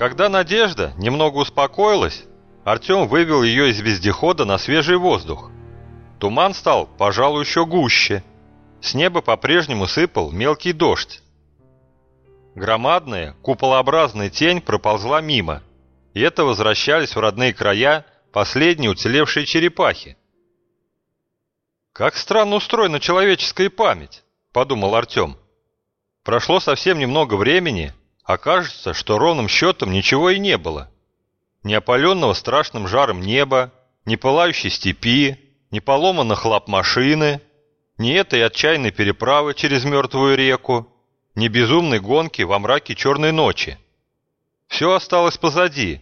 Когда Надежда немного успокоилась, Артем вывел ее из вездехода на свежий воздух. Туман стал, пожалуй, еще гуще. С неба по-прежнему сыпал мелкий дождь. Громадная, куполообразная тень проползла мимо, и это возвращались в родные края последние уцелевшие черепахи. «Как странно устроена человеческая память», — подумал Артем. Прошло совсем немного времени, а кажется, что ровным счетом ничего и не было. Ни опаленного страшным жаром неба, ни пылающей степи, ни поломанных лап машины, ни этой отчаянной переправы через мертвую реку, ни безумной гонки во мраке черной ночи. Все осталось позади.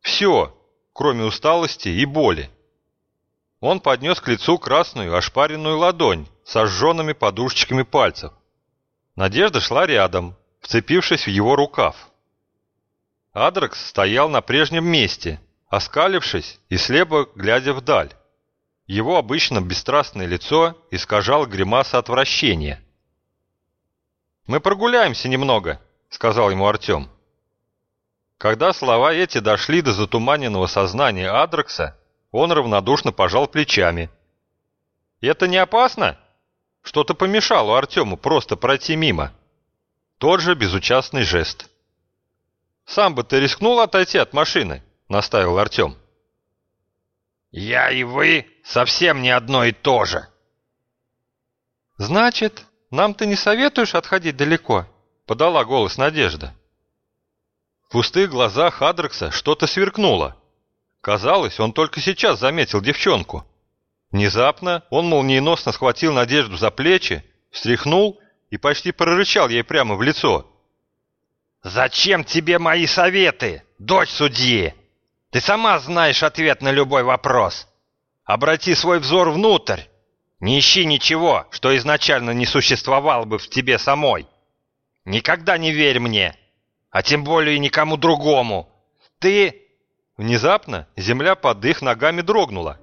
Все, кроме усталости и боли. Он поднес к лицу красную ошпаренную ладонь с сожженными подушечками пальцев. Надежда шла рядом, вцепившись в его рукав. Адрекс стоял на прежнем месте, оскалившись и слепо глядя вдаль. Его обычно бесстрастное лицо искажало гримаса отвращения. «Мы прогуляемся немного», — сказал ему Артем. Когда слова эти дошли до затуманенного сознания Адрекса, он равнодушно пожал плечами. «Это не опасно?» Что-то помешало Артему просто пройти мимо. Тот же безучастный жест. «Сам бы ты рискнул отойти от машины?» — наставил Артем. «Я и вы совсем не одно и то же». «Значит, нам ты не советуешь отходить далеко?» — подала голос Надежда. В пустых глазах Адрекса что-то сверкнуло. Казалось, он только сейчас заметил девчонку. Внезапно он молниеносно схватил Надежду за плечи, встряхнул и почти прорычал ей прямо в лицо. «Зачем тебе мои советы, дочь судьи? Ты сама знаешь ответ на любой вопрос. Обрати свой взор внутрь. Не ищи ничего, что изначально не существовало бы в тебе самой. Никогда не верь мне, а тем более никому другому. Ты...» Внезапно земля под их ногами дрогнула.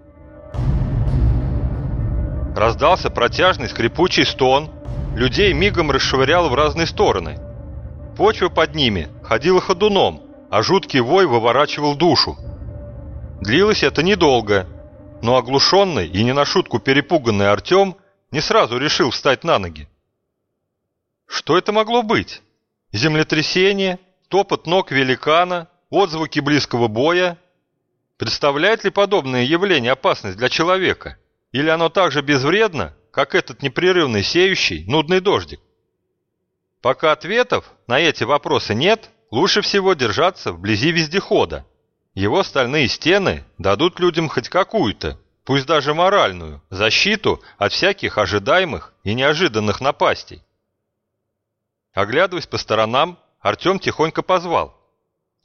Раздался протяжный скрипучий стон, людей мигом расшвыряло в разные стороны. Почва под ними ходила ходуном, а жуткий вой выворачивал душу. Длилось это недолго, но оглушенный и не на шутку перепуганный Артем не сразу решил встать на ноги. Что это могло быть? Землетрясение, топот ног великана, отзвуки близкого боя? Представляет ли подобное явление опасность для человека? Или оно так же безвредно, как этот непрерывный сеющий, нудный дождик? Пока ответов на эти вопросы нет, лучше всего держаться вблизи вездехода. Его стальные стены дадут людям хоть какую-то, пусть даже моральную, защиту от всяких ожидаемых и неожиданных напастей. Оглядываясь по сторонам, Артем тихонько позвал.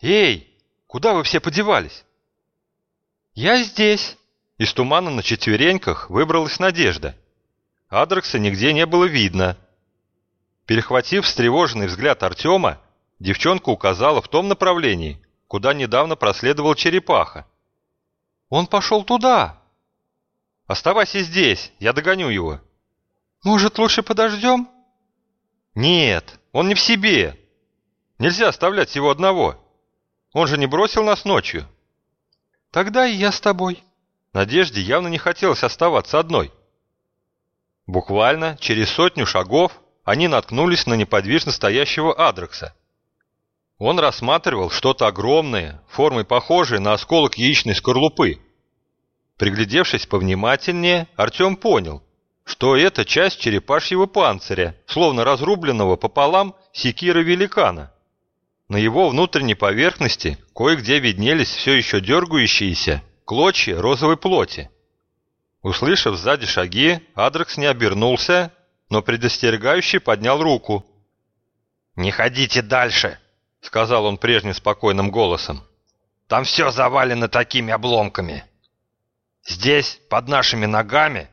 «Эй, куда вы все подевались?» «Я здесь», из тумана на четвереньках выбралась Надежда. Адрекса нигде не было видно. Перехватив встревоженный взгляд Артема, девчонка указала в том направлении, куда недавно проследовал черепаха. «Он пошел туда!» «Оставайся здесь, я догоню его». «Может, лучше подождем?» «Нет, он не в себе. Нельзя оставлять его одного. Он же не бросил нас ночью». «Тогда и я с тобой». Надежде явно не хотелось оставаться одной. Буквально через сотню шагов они наткнулись на неподвижно стоящего Адрекса. Он рассматривал что-то огромное, формой похожей на осколок яичной скорлупы. Приглядевшись повнимательнее, Артем понял, что это часть черепашьего панциря, словно разрубленного пополам секира великана. На его внутренней поверхности кое-где виднелись все еще дергающиеся клочья розовой плоти. Услышав сзади шаги, Адрекс не обернулся, но предостерегающий поднял руку. «Не ходите дальше», — сказал он прежним спокойным голосом. «Там все завалено такими обломками. Здесь, под нашими ногами...»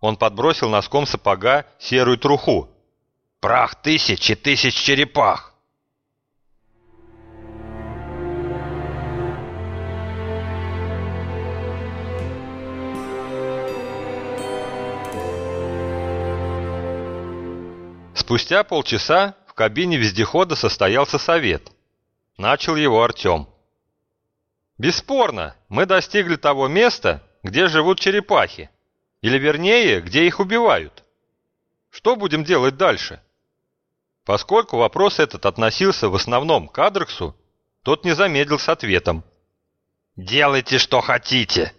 Он подбросил носком сапога серую труху. «Прах тысяч и тысяч черепах. Спустя полчаса в кабине вездехода состоялся совет. Начал его Артем. Бесспорно, мы достигли того места, где живут черепахи. Или вернее, где их убивают. Что будем делать дальше? Поскольку вопрос этот относился в основном к Адрексу, тот не замедлил с ответом. «Делайте, что хотите.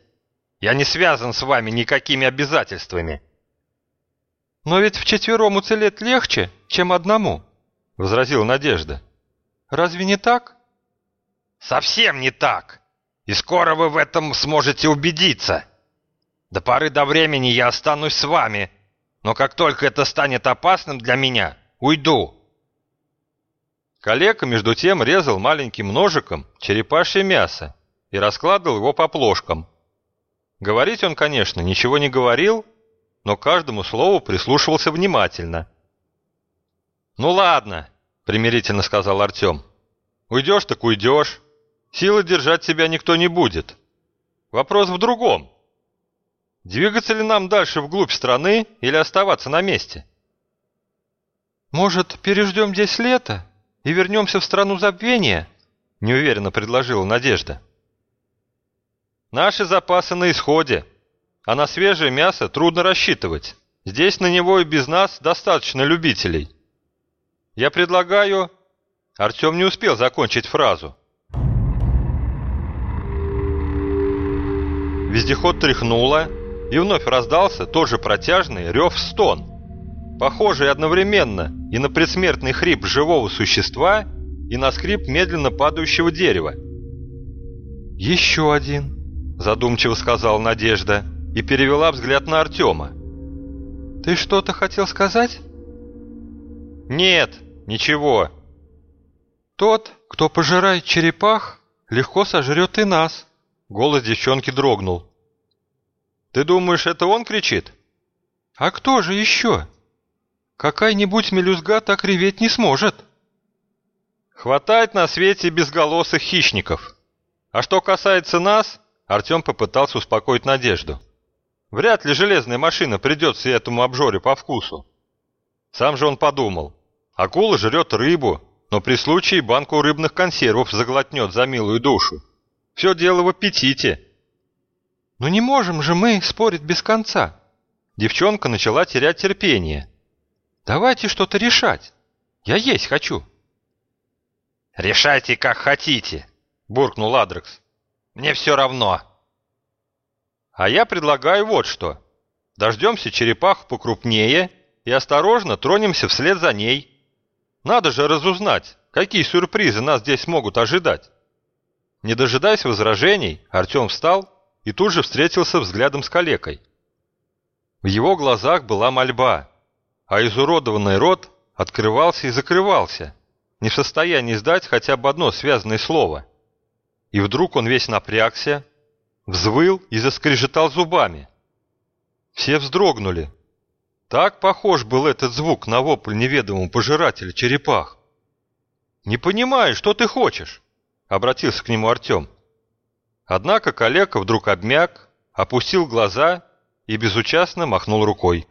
Я не связан с вами никакими обязательствами». «Но ведь вчетвером уцелеть легче, чем одному», — возразила Надежда. «Разве не так?» «Совсем не так. И скоро вы в этом сможете убедиться. До поры до времени я останусь с вами, но как только это станет опасным для меня, уйду». Калека, между тем, резал маленьким ножиком черепашье мясо и раскладывал его по плошкам. Говорить он, конечно, ничего не говорил, но каждому слову прислушивался внимательно. «Ну ладно», — примирительно сказал Артем. «Уйдешь так уйдешь. Силы держать тебя никто не будет. Вопрос в другом. Двигаться ли нам дальше вглубь страны или оставаться на месте?» «Может, переждем здесь лето и вернемся в страну забвения?» — неуверенно предложила Надежда. «Наши запасы на исходе», а на свежее мясо трудно рассчитывать. Здесь на него и без нас достаточно любителей. Я предлагаю...» Артем не успел закончить фразу. Вездеход тряхнуло, и вновь раздался тот же протяжный рев-стон, похожий одновременно и на предсмертный хрип живого существа, и на скрип медленно падающего дерева. «Еще один», — задумчиво сказала Надежда и перевела взгляд на Артема. «Ты что-то хотел сказать?» «Нет, ничего». «Тот, кто пожирает черепах, легко сожрет и нас», — голос девчонки дрогнул. «Ты думаешь, это он кричит?» «А кто же еще? Какая-нибудь мелюзга так реветь не сможет». «Хватает на свете безголосых хищников. А что касается нас...» Артем попытался успокоить Надежду. Вряд ли железная машина придется этому обжоре по вкусу. Сам же он подумал. Акула жрет рыбу, но при случае банку рыбных консервов заглотнет за милую душу. Все дело в аппетите. Но не можем же мы спорить без конца. Девчонка начала терять терпение. Давайте что-то решать. Я есть хочу. Решайте, как хотите, буркнул Адрекс. Мне все равно. А я предлагаю вот что. Дождемся черепаху покрупнее и осторожно тронемся вслед за ней. Надо же разузнать, какие сюрпризы нас здесь могут ожидать. Не дожидаясь возражений, Артем встал и тут же встретился взглядом с калекой. В его глазах была мольба, а изуродованный рот открывался и закрывался, не в состоянии сдать хотя бы одно связанное слово. И вдруг он весь напрягся, взвыл и заскрежетал зубами. Все вздрогнули. Так похож был этот звук на вопль неведомого пожирателя черепах. «Не понимаю, что ты хочешь?» — обратился к нему Артем. Однако калека вдруг обмяк, опустил глаза и безучастно махнул рукой.